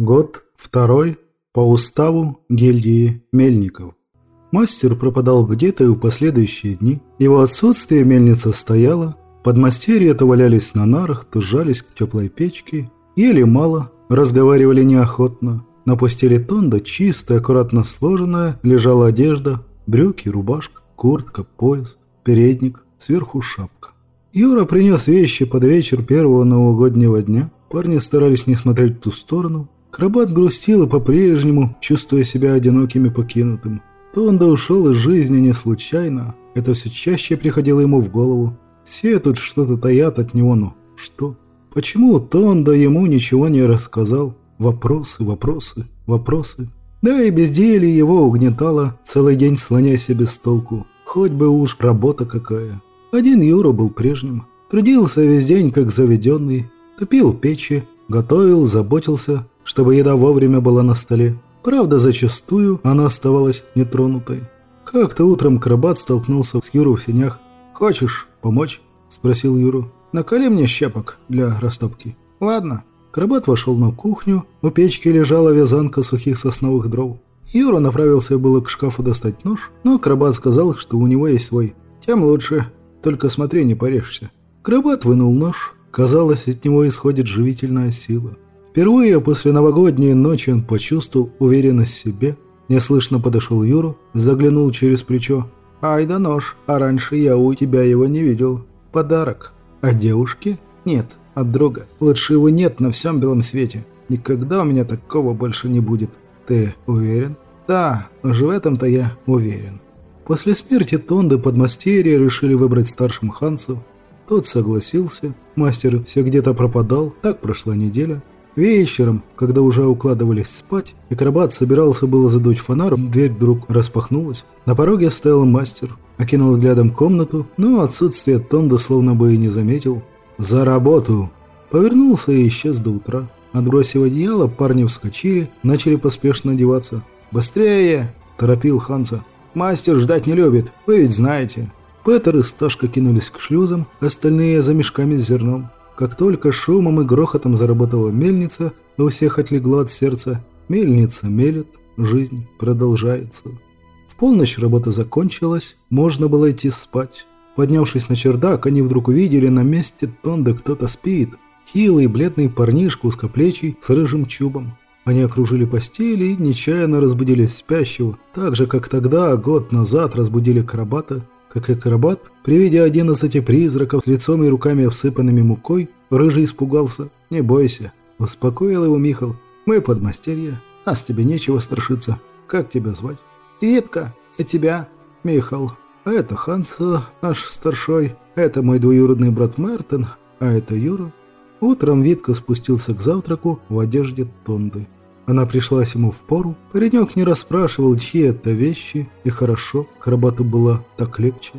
Год второй по уставу гильдии Мельников. Мастер пропадал где-то и в последующие дни. Его отсутствие мельница стояла. Подмастерья то валялись на нарах, то к теплой печке. Ели мало, разговаривали неохотно. На постели Тонда, чистая, аккуратно сложенная, лежала одежда, брюки, рубашка, куртка, пояс, передник, сверху шапка. Юра принес вещи под вечер первого новогоднего дня. Парни старались не смотреть в ту сторону. Крабат грустил и по-прежнему, чувствуя себя одиноким и покинутым. Тонда ушел из жизни не случайно. Это все чаще приходило ему в голову. Все тут что-то таят от него, но что? Почему Тонда ему ничего не рассказал? Вопросы, вопросы, вопросы. Да и безделье его угнетало, целый день слонясь без толку. Хоть бы уж работа какая. Один Юра был прежним. Трудился весь день, как заведенный. Топил печи, готовил, заботился, чтобы еда вовремя была на столе. Правда, зачастую она оставалась нетронутой. Как-то утром Крабат столкнулся с Юрой в синях. «Хочешь помочь?» – спросил Юру. «Накали мне щепок для растопки». «Ладно». Крабат вошел на кухню. У печки лежала вязанка сухих сосновых дров. Юра направился было к шкафу достать нож, но Крабат сказал, что у него есть свой. «Тем лучше. Только смотри, не порежься». Крабат вынул нож. Казалось, от него исходит живительная сила. Впервые после новогодней ночи он почувствовал уверенность в себе. Неслышно подошел Юру, заглянул через плечо. «Ай да нож, а раньше я у тебя его не видел. Подарок. А девушке? Нет, от друга. Лучше его нет на всем белом свете. Никогда у меня такого больше не будет. Ты уверен?» «Да, уж в этом-то я уверен». После смерти Тонды подмастерья решили выбрать старшим Хансу. Тот согласился. Мастер все где-то пропадал. Так прошла неделя. Вечером, когда уже укладывались спать, акробат собирался было задуть фонарь, дверь вдруг распахнулась. На пороге стоял мастер. Окинул взглядом комнату, но отсутствие Тонда словно бы и не заметил. «За работу!» Повернулся и исчез до утра. Отбросив одеяло, парни вскочили, начали поспешно одеваться. «Быстрее!» – торопил Ханса. Мастер ждать не любит, вы ведь знаете». Петер и Сташка кинулись к шлюзам, остальные за мешками с зерном. Как только шумом и грохотом заработала мельница, у всех отлегло от сердца. Мельница мелет, жизнь продолжается. В полночь работа закончилась, можно было идти спать. Поднявшись на чердак, они вдруг увидели на месте Тонда кто-то спит. Хилый, бледный парнишка узкоплечий с рыжим чубом. Они окружили постели и нечаянно разбудили спящего, так же, как тогда, год назад, разбудили Карабата. Как и Карабат, при виде одиннадцати призраков с лицом и руками всыпанными мукой, Рыжий испугался. «Не бойся», – успокоил его Михал. «Мы подмастерья, а с тебе нечего страшиться. Как тебя звать?» «Итка, и тебя?» «Михал. Это Ханс, наш старшой. Это мой двоюродный брат Мертен, а это Юра». Утром Витка спустился к завтраку в одежде Тонды. Она пришлась ему в пору. Паренек не расспрашивал, чьи это вещи, и хорошо, Карабату было так легче.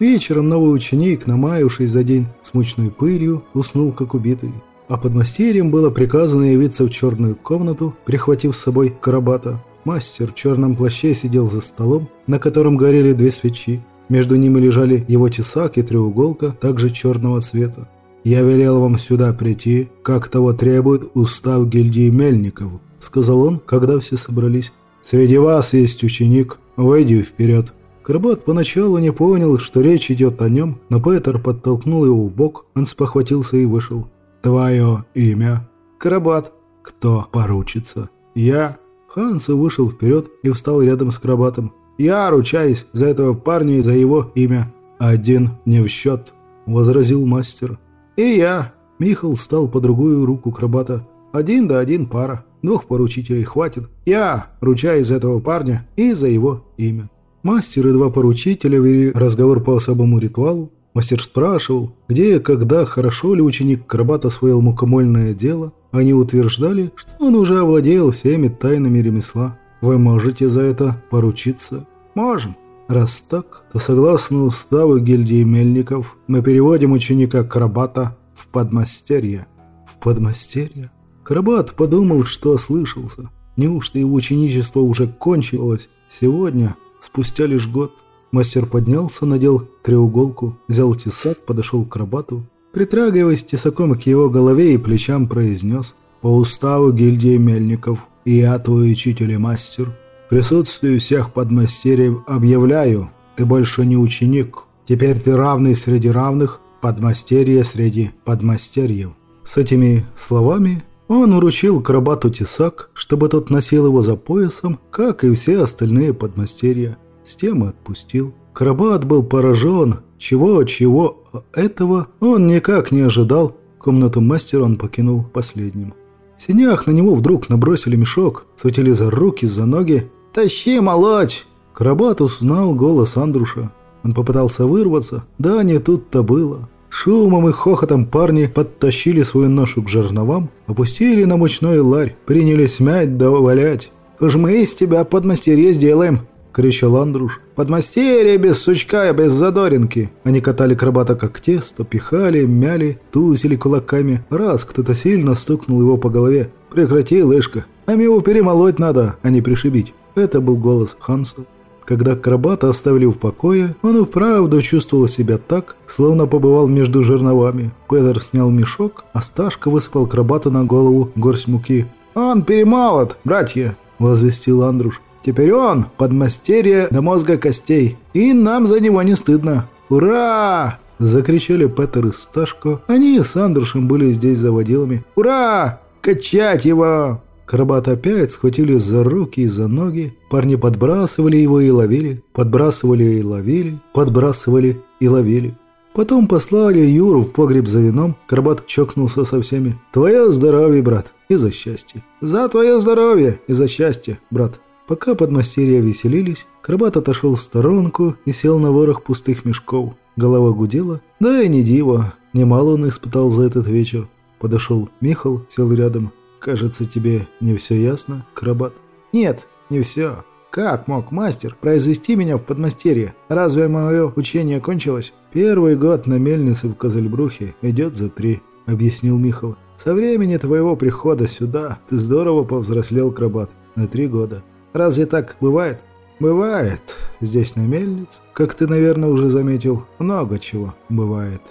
Вечером новый ученик, намаявшись за день с мучной пылью, уснул как убитый. А под мастерьем было приказано явиться в черную комнату, прихватив с собой Карабата. Мастер в черном плаще сидел за столом, на котором горели две свечи. Между ними лежали его тесак и треуголка, также черного цвета. «Я велел вам сюда прийти, как того требует устав гильдии Мельников», — сказал он, когда все собрались. «Среди вас есть ученик, выйди вперед». Карбат поначалу не понял, что речь идет о нем, но Петер подтолкнул его в бок, он спохватился и вышел. «Твое имя?» «Карабат». «Кто поручится?» «Я». Ханс вышел вперед и встал рядом с Карабатом. «Я ручаюсь за этого парня и за его имя». «Один не в счет», — возразил мастер. «И я». Михал стал по другую руку крабата. «Один да один пара. Двух поручителей хватит. Я ручаюсь за этого парня и за его имя». Мастер и два поручителя вели разговор по особому ритуалу. Мастер спрашивал, где и когда хорошо ли ученик крабат освоил мукомольное дело. Они утверждали, что он уже овладел всеми тайнами ремесла. Вы можете за это поручиться? Можем. Раз так, то согласно уставу гильдии мельников, мы переводим ученика Карабата в подмастерье. В подмастерье? Карабат подумал, что ослышался. Неужто его ученичество уже кончилось? Сегодня, спустя лишь год, мастер поднялся, надел треуголку, взял тесак, подошел к Карабату. Притрагиваясь тесаком к его голове и плечам, произнес по уставу гильдии мельников, и я твой учитель и мастер. В присутствии всех подмастерьев объявляю, ты больше не ученик. Теперь ты равный среди равных, подмастерье среди подмастерьев». С этими словами он вручил Крабату тесак, чтобы тот носил его за поясом, как и все остальные подмастерья. С тем и отпустил. Крабат был поражен. Чего-чего этого он никак не ожидал. Комнату мастера он покинул последним. В синях на него вдруг набросили мешок, схватили за руки, за ноги. «Тащи, молоть!» Крабат узнал голос Андруша. Он попытался вырваться. Да, не тут-то было. Шумом и хохотом парни подтащили свою ношу к жерновам, опустили на мучной ларь, принялись мять да валять. «Уж мы из тебя подмастерье сделаем!» — кричал Андруш. «Подмастерье без сучка и без задоринки!» Они катали крабата как тесто, пихали, мяли, тузили кулаками. Раз кто-то сильно стукнул его по голове. «Прекрати, лыжка! Нам его перемолоть надо, а не пришибить!» Это был голос Ханса. Когда Крабата оставили в покое, он и вправду чувствовал себя так, словно побывал между жерновами. Петер снял мешок, а Сташка высыпал Крабату на голову горсть муки. «Он перемалот, братья!» – возвестил Андруш. «Теперь он подмастерье до мозга костей, и нам за него не стыдно. Ура!» Закричали Петер и Сташко. Они с Андрушем были здесь заводилами. «Ура! Качать его!» Крабат опять схватили за руки и за ноги. Парни подбрасывали его и ловили, подбрасывали и ловили, подбрасывали и ловили. Потом послали Юру в погреб за вином. Крабат чокнулся со всеми. «Твое здоровье, брат, и за счастье». «За твое здоровье и за счастье, брат». Пока подмастерья веселились, Крабат отошел в сторонку и сел на ворох пустых мешков. Голова гудела, да и не диво, немало он испытал за этот вечер. Подошел Михал, сел рядом. Кажется, тебе не все ясно, Крабат? Нет, не все. Как мог мастер произвести меня в подмастерье? Разве мое учение кончилось? Первый год на мельнице в Козельбрухе идет за три, объяснил Михал. Со времени твоего прихода сюда ты здорово повзрослел, Крабат, на три года. Разве так бывает? Бывает. Здесь на мельнице, как ты, наверное, уже заметил, много чего бывает.